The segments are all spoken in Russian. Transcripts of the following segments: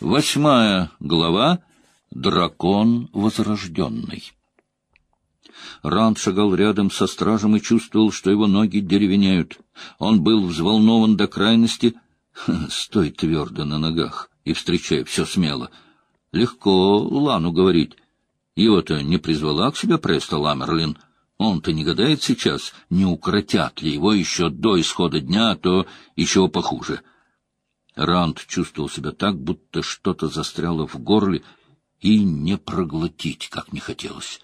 Восьмая глава. Дракон возрожденный. Ранд шагал рядом со стражем и чувствовал, что его ноги деревенеют. Он был взволнован до крайности. Стой твердо на ногах и встречай все смело. Легко Лану говорить. Его-то не призвала к себе Преста Ламерлин. Он-то не гадает сейчас, не укротят ли его еще до исхода дня, а то еще похуже. Ранд чувствовал себя так, будто что-то застряло в горле, и не проглотить, как не хотелось.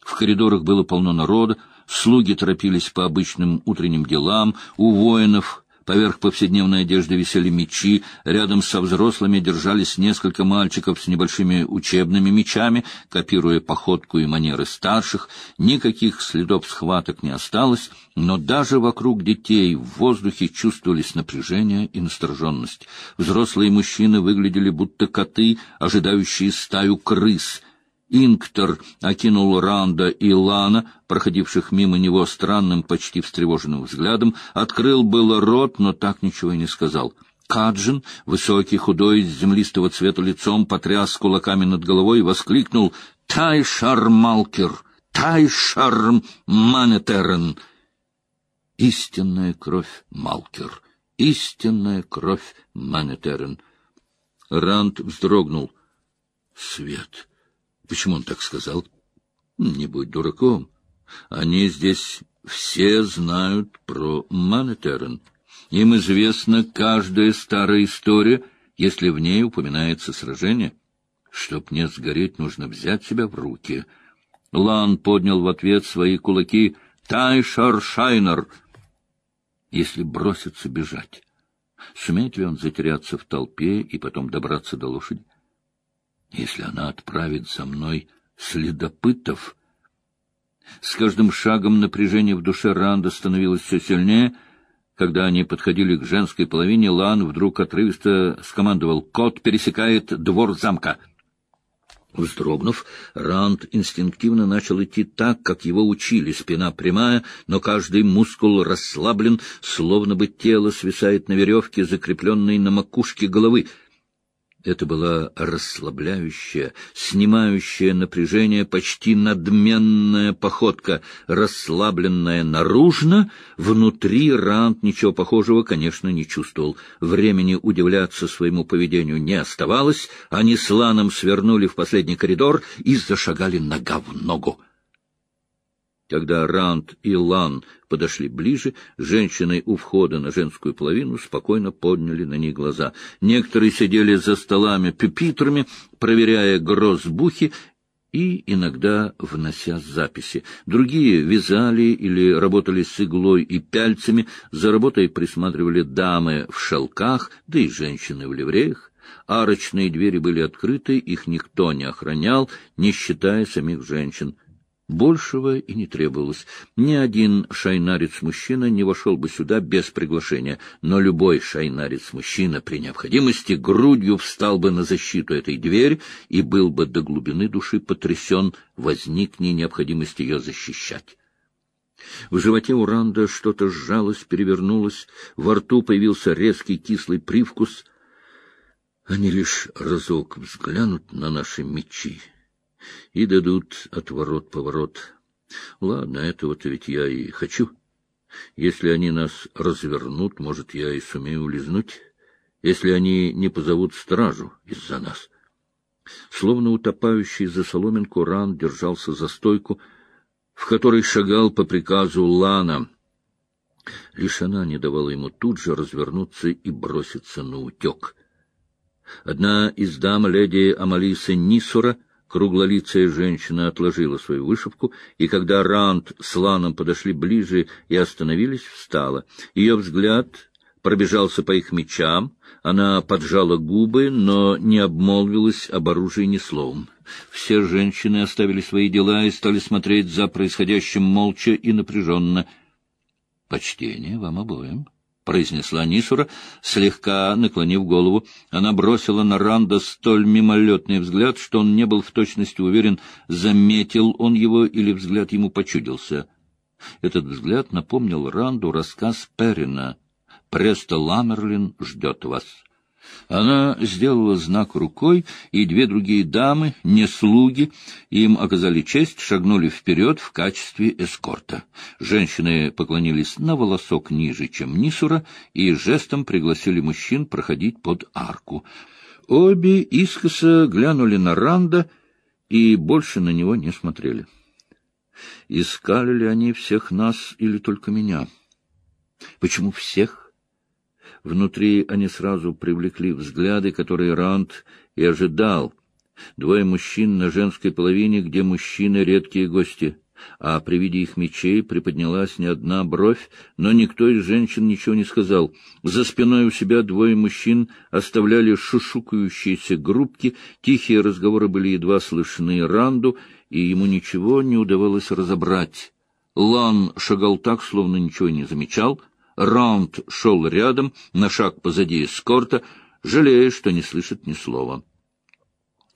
В коридорах было полно народа, слуги торопились по обычным утренним делам, у воинов Поверх повседневной одежды висели мечи, рядом со взрослыми держались несколько мальчиков с небольшими учебными мечами, копируя походку и манеры старших. Никаких следов схваток не осталось, но даже вокруг детей в воздухе чувствовались напряжение и настороженность. Взрослые мужчины выглядели будто коты, ожидающие стаю крыс — Инктор окинул Ранда и Лана, проходивших мимо него странным, почти встревоженным взглядом, открыл было рот, но так ничего и не сказал. Каджин, высокий, худой, с землистого цвета лицом, потряс кулаками над головой и воскликнул «Тайшар Малкер! Тайшар Манетерен!» Истинная кровь Малкер! Истинная кровь Манетерен! Ранд вздрогнул. «Свет!» Почему он так сказал? Не будь дураком. Они здесь все знают про Манетерен. Им известна каждая старая история, если в ней упоминается сражение. Чтоб не сгореть, нужно взять себя в руки. Лан поднял в ответ свои кулаки «Тайшар Шайнер!» Если бросится бежать, сумеет ли он затеряться в толпе и потом добраться до лошади? Если она отправит за мной следопытов... С каждым шагом напряжение в душе Ранда становилось все сильнее. Когда они подходили к женской половине, Лан вдруг отрывисто скомандовал «Кот пересекает двор замка». Вздрогнув, Ранд инстинктивно начал идти так, как его учили, спина прямая, но каждый мускул расслаблен, словно бы тело свисает на веревке, закрепленной на макушке головы. Это была расслабляющая, снимающая напряжение, почти надменная походка, расслабленная наружно, внутри Рант ничего похожего, конечно, не чувствовал. Времени удивляться своему поведению не оставалось, они с Ланом свернули в последний коридор и зашагали нога в ногу. Когда Ранд и Лан подошли ближе, женщины у входа на женскую половину спокойно подняли на них глаза. Некоторые сидели за столами пюпитрами, проверяя грозбухи и иногда внося записи. Другие вязали или работали с иглой и пяльцами, за работой присматривали дамы в шелках, да и женщины в ливреях. Арочные двери были открыты, их никто не охранял, не считая самих женщин. Большего и не требовалось. Ни один шайнарец-мужчина не вошел бы сюда без приглашения, но любой шайнарец-мужчина при необходимости грудью встал бы на защиту этой двери и был бы до глубины души потрясен, возникне необходимость ее защищать. В животе у Ранда что-то сжалось, перевернулось, во рту появился резкий кислый привкус. Они лишь разок взглянут на наши мечи и дадут отворот-поворот. Ладно, этого-то ведь я и хочу. Если они нас развернут, может, я и сумею улизнуть, если они не позовут стражу из-за нас. Словно утопающий за соломинку, Ран держался за стойку, в которой шагал по приказу Лана. Лишь она не давала ему тут же развернуться и броситься на утек. Одна из дам, леди Амалисы Нисура, Круглолицая женщина отложила свою вышивку, и когда Ранд с Ланом подошли ближе и остановились, встала. Ее взгляд пробежался по их мечам, она поджала губы, но не обмолвилась об оружии ни словом. Все женщины оставили свои дела и стали смотреть за происходящим молча и напряженно. «Почтение вам обоим!» Произнесла Нисура, слегка наклонив голову. Она бросила на Ранда столь мимолетный взгляд, что он не был в точности уверен, заметил он его или взгляд ему почудился. Этот взгляд напомнил Ранду рассказ Перина. «Преста Ламерлин ждет вас». Она сделала знак рукой, и две другие дамы, не слуги, им оказали честь, шагнули вперед в качестве эскорта. Женщины поклонились на волосок ниже, чем Нисура, и жестом пригласили мужчин проходить под арку. Обе искоса глянули на Ранда и больше на него не смотрели. Искали ли они всех нас или только меня? Почему всех? Внутри они сразу привлекли взгляды, которые Ранд и ожидал. Двое мужчин на женской половине, где мужчины — редкие гости. А при виде их мечей приподнялась не одна бровь, но никто из женщин ничего не сказал. За спиной у себя двое мужчин оставляли шушукающиеся группки, тихие разговоры были едва слышны Ранду, и ему ничего не удавалось разобрать. Лан шагал так, словно ничего не замечал — Раунд шел рядом, на шаг позади эскорта, жалея, что не слышит ни слова.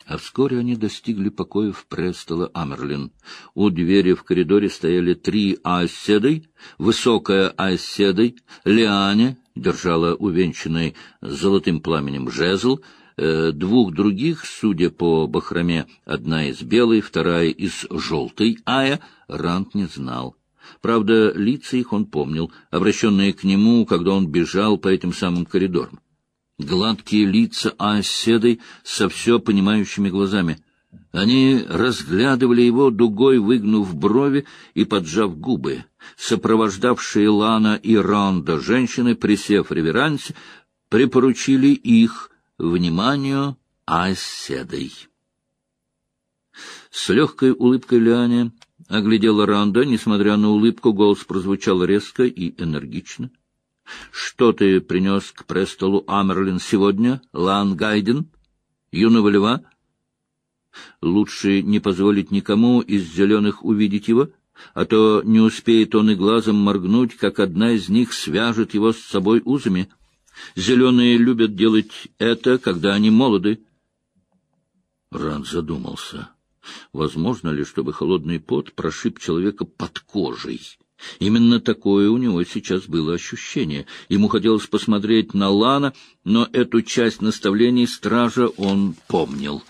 А вскоре они достигли покоев Престола Амерлин. У двери в коридоре стояли три айседой, высокая айседой, Лиане держала увенчанный золотым пламенем жезл, э, двух других, судя по бахроме, одна из белой, вторая из желтой ая, Рант не знал. Правда, лица их он помнил, обращенные к нему, когда он бежал по этим самым коридорам. Гладкие лица оседой со все понимающими глазами. Они разглядывали его, дугой выгнув брови и поджав губы. Сопровождавшие Лана и Ранда женщины, присев в реверансе, припоручили их вниманию оседой. С легкой улыбкой Ляне оглядела Ранда, несмотря на улыбку, голос прозвучал резко и энергично. — Что ты принес к престолу Амерлин сегодня, Лан Гайден? Юного льва? Лучше не позволить никому из зеленых увидеть его, а то не успеет он и глазом моргнуть, как одна из них свяжет его с собой узами. Зеленые любят делать это, когда они молоды. Ранд задумался. Возможно ли, чтобы холодный пот прошиб человека под кожей? Именно такое у него сейчас было ощущение. Ему хотелось посмотреть на Лана, но эту часть наставлений стража он помнил.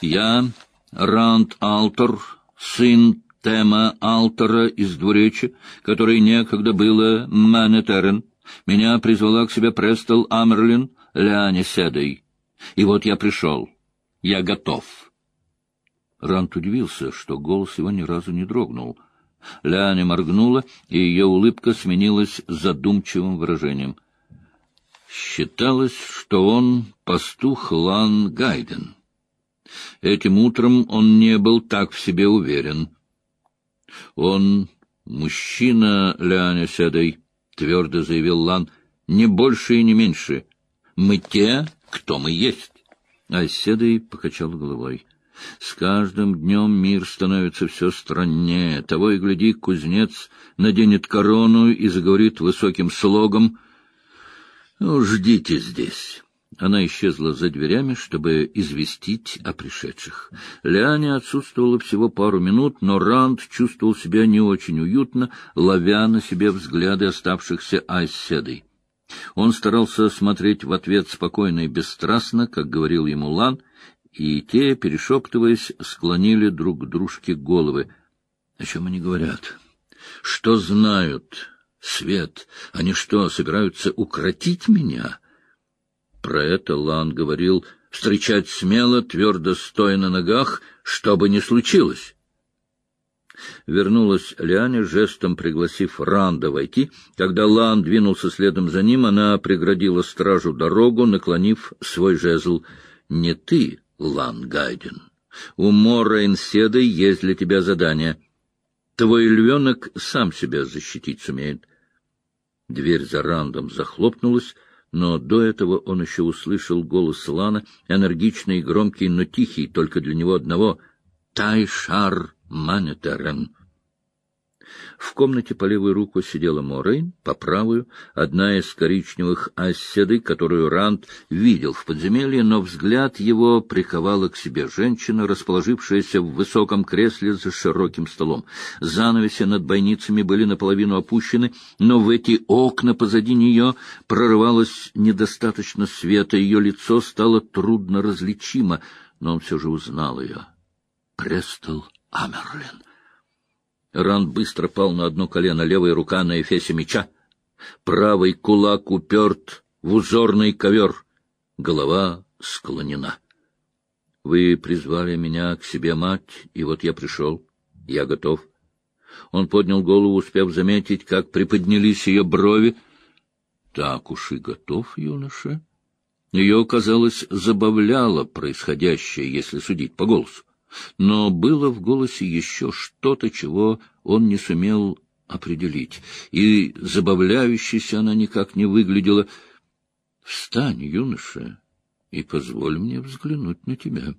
«Я, Ранд Алтор, сын Тема Алтора из Двуречи, который некогда было Манетерен, меня призвала к себе Престол Амерлин Ляне Седой. И вот я пришел. Я готов». Рант удивился, что голос его ни разу не дрогнул. Ляня моргнула, и ее улыбка сменилась задумчивым выражением. Считалось, что он пастух Лан Гайден. Этим утром он не был так в себе уверен. Он мужчина, Ляня Седой, — твердо заявил Лан, — не больше и не меньше. Мы те, кто мы есть. А Седой покачал головой. С каждым днем мир становится все страннее. Того и гляди, кузнец наденет корону и заговорит высоким слогом «Ну, ждите здесь». Она исчезла за дверями, чтобы известить о пришедших. Ляня отсутствовала всего пару минут, но Ранд чувствовал себя не очень уютно, ловя на себе взгляды оставшихся айседой. Он старался смотреть в ответ спокойно и бесстрастно, как говорил ему Лан, и те, перешептываясь, склонили друг к дружке головы. О чем они говорят? Что знают? Свет, они что, собираются укротить меня? Про это Лан говорил, встречать смело, твердо стоя на ногах, что бы ни случилось. Вернулась Ляня, жестом пригласив Ранда войти. Когда Лан двинулся следом за ним, она преградила стражу дорогу, наклонив свой жезл. — Не ты, Лангайден. У Мора Инседа есть для тебя задание. Твой львенок сам себя защитить сумеет. Дверь за рандом захлопнулась, но до этого он еще услышал голос Лана, энергичный громкий, но тихий, только для него одного. «Тайшар Манетерен». В комнате по левую руку сидела Морейн, по правую — одна из коричневых оседы, которую Ранд видел в подземелье, но взгляд его приковала к себе женщина, расположившаяся в высоком кресле за широким столом. Занавеси над бойницами были наполовину опущены, но в эти окна позади нее прорывалось недостаточно света, ее лицо стало трудно различимо, но он все же узнал ее. Престол Амерлин. Ран быстро пал на одно колено, левая рука на эфесе меча. Правый кулак уперт в узорный ковер. Голова склонена. Вы призвали меня к себе, мать, и вот я пришел. Я готов. Он поднял голову, успев заметить, как приподнялись ее брови. Так уж и готов, юноша. Ее, казалось, забавляло происходящее, если судить по голосу. Но было в голосе еще что-то, чего он не сумел определить, и забавляющейся она никак не выглядела. — Встань, юноша, и позволь мне взглянуть на тебя.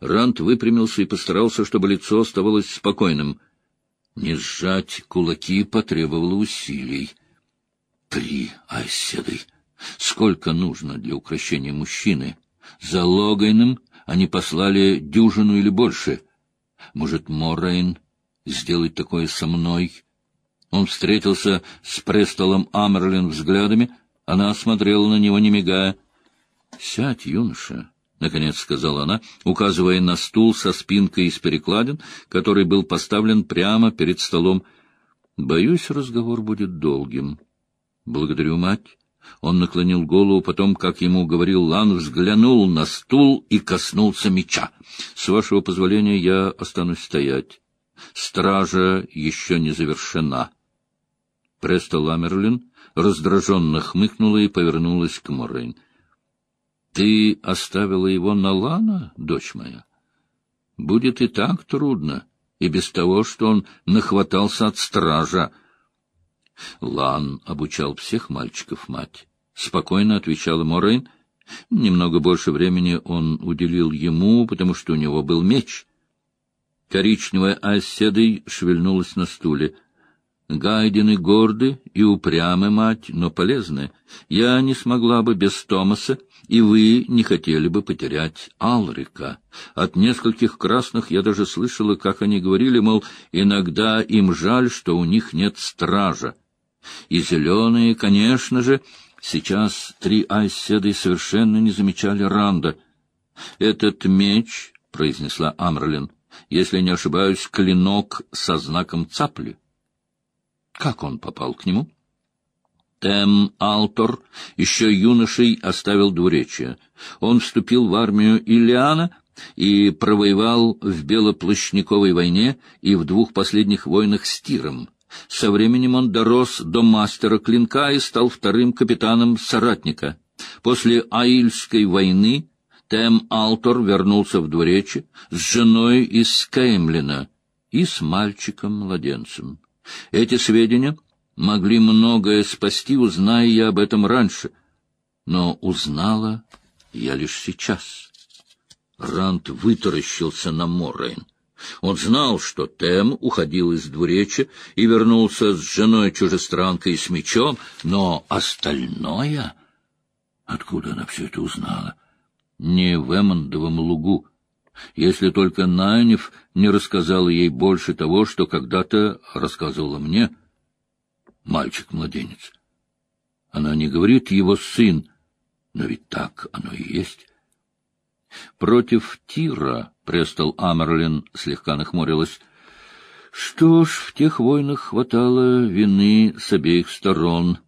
Рант выпрямился и постарался, чтобы лицо оставалось спокойным. Не сжать кулаки потребовало усилий. Три оседы. Сколько нужно для украшения мужчины? За Логайным они послали дюжину или больше. Может, Моррейн сделать такое со мной? Он встретился с Престолом Амерлин взглядами. Она смотрела на него, не мигая. — Сядь, юноша, — наконец сказала она, указывая на стул со спинкой из перекладин, который был поставлен прямо перед столом. — Боюсь, разговор будет долгим. — Благодарю, мать. Он наклонил голову, потом, как ему говорил Лан, взглянул на стул и коснулся меча. — С вашего позволения я останусь стоять. Стража еще не завершена. Преста Ламерлин раздраженно хмыкнула и повернулась к Морейн. — Ты оставила его на Лана, дочь моя? Будет и так трудно, и без того, что он нахватался от стража. Лан обучал всех мальчиков мать. Спокойно отвечала Морейн. Немного больше времени он уделил ему, потому что у него был меч. Коричневая оседой шевельнулась на стуле. Гайдены горды и упрямы, мать, но полезны. Я не смогла бы без Томаса, и вы не хотели бы потерять Алрика. От нескольких красных я даже слышала, как они говорили, мол, иногда им жаль, что у них нет стража. И зеленые, конечно же, сейчас три айседы совершенно не замечали Ранда. «Этот меч», — произнесла Амрлин, — «если не ошибаюсь, клинок со знаком цапли». Как он попал к нему? Тем Алтор еще юношей оставил двуречие. Он вступил в армию Илиана и провоевал в Белоплащниковой войне и в двух последних войнах с Тиром. Со временем он дорос до мастера клинка и стал вторым капитаном соратника. После Аильской войны Тем Алтор вернулся в двуречье с женой из Кеймлина и с мальчиком-младенцем. Эти сведения могли многое спасти, узная я об этом раньше, но узнала я лишь сейчас. Рант вытаращился на Моррейн. Он знал, что Тем уходил из двуречья и вернулся с женой-чужестранкой и с мечом, но остальное... Откуда она все это узнала? Не в Эммондовом лугу. Если только Найнев не рассказала ей больше того, что когда-то рассказывала мне. Мальчик-младенец. Она не говорит «его сын», но ведь так оно и есть. Против Тира Престол Амерлин слегка нахмурилась. Что ж, в тех войнах хватало вины с обеих сторон.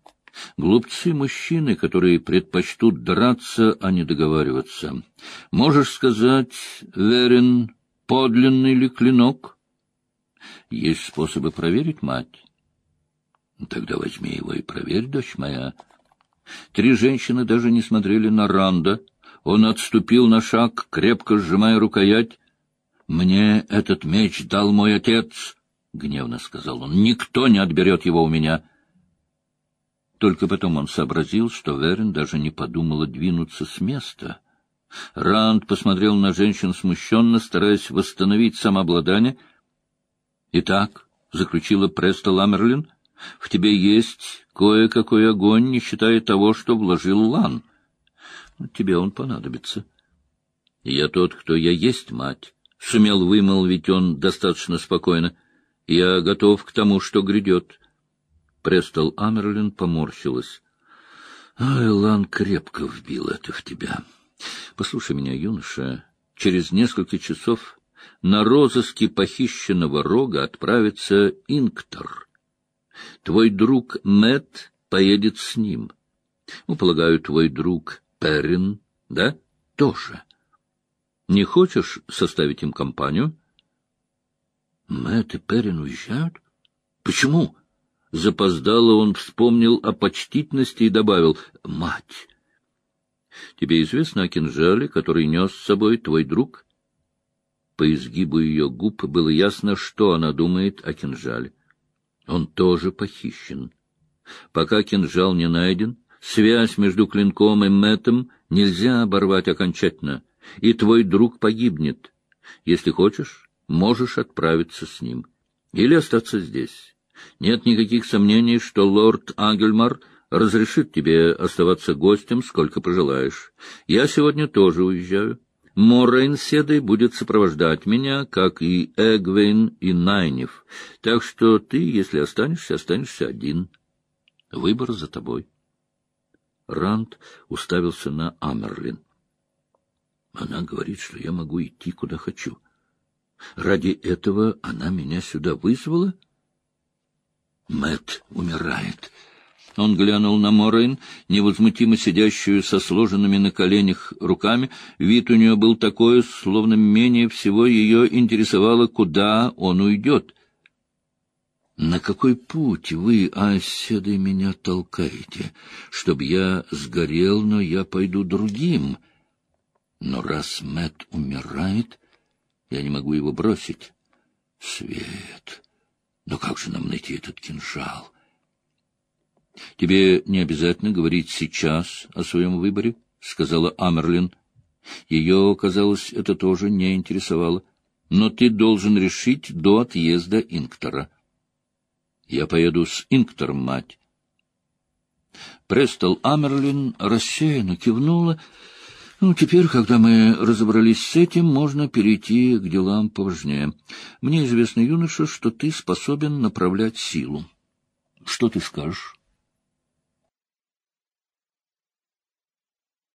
Глупцы-мужчины, которые предпочтут драться, а не договариваться. Можешь сказать, верен, подлинный ли клинок? Есть способы проверить, мать. Тогда возьми его и проверь, дочь моя. Три женщины даже не смотрели на Ранда, он отступил на шаг, крепко сжимая рукоять. — Мне этот меч дал мой отец, — гневно сказал он. — Никто не отберет его у меня. Только потом он сообразил, что Верин даже не подумала двинуться с места. Ранд посмотрел на женщин смущенно, стараясь восстановить самообладание. — Итак, — заключила Преста Ламерлин. — В тебе есть кое-какой огонь, не считая того, что вложил Лан. Тебе он понадобится. — Я тот, кто я есть, мать, — сумел вымолвить он достаточно спокойно. — Я готов к тому, что грядет. Престол Амерлин поморщилась. — Ай, Лан крепко вбил это в тебя. Послушай меня, юноша, через несколько часов на розыске похищенного рога отправится Инктор. Твой друг Мэт поедет с ним. Ну, полагаю, твой друг Перрин, да, тоже. Не хочешь составить им компанию? Мэтт и Перрин уезжают? Почему? Запоздало он вспомнил о почтительности и добавил «Мать!» Тебе известно о кинжале, который нес с собой твой друг? По изгибу ее губ было ясно, что она думает о кинжале. Он тоже похищен. Пока кинжал не найден, связь между клинком и Мэттом нельзя оборвать окончательно, и твой друг погибнет. Если хочешь, можешь отправиться с ним. Или остаться здесь. Нет никаких сомнений, что лорд Ангельмар разрешит тебе оставаться гостем, сколько пожелаешь. Я сегодня тоже уезжаю. Моррейн Седой будет сопровождать меня, как и Эгвейн и Найнев. Так что ты, если останешься, останешься один. Выбор за тобой. Ранд уставился на Амерлин. Она говорит, что я могу идти, куда хочу. Ради этого она меня сюда вызвала? Мэт умирает. Он глянул на Морейн, невозмутимо сидящую со сложенными на коленях руками. Вид у нее был такой, словно менее всего ее интересовало, куда он уйдет. «На какой путь вы, оседы, меня толкаете? Чтоб я сгорел, но я пойду другим. Но раз Мэт умирает, я не могу его бросить. Свет, но как же нам найти этот кинжал?» Тебе не обязательно говорить сейчас о своем выборе, — сказала Амерлин. Ее, казалось, это тоже не интересовало. Но ты должен решить до отъезда Инктора. Я поеду с Инктором, мать. Престол Амерлин рассеянно кивнула. Ну, теперь, когда мы разобрались с этим, можно перейти к делам поважнее. Мне известно, юноша, что ты способен направлять силу. Что ты скажешь?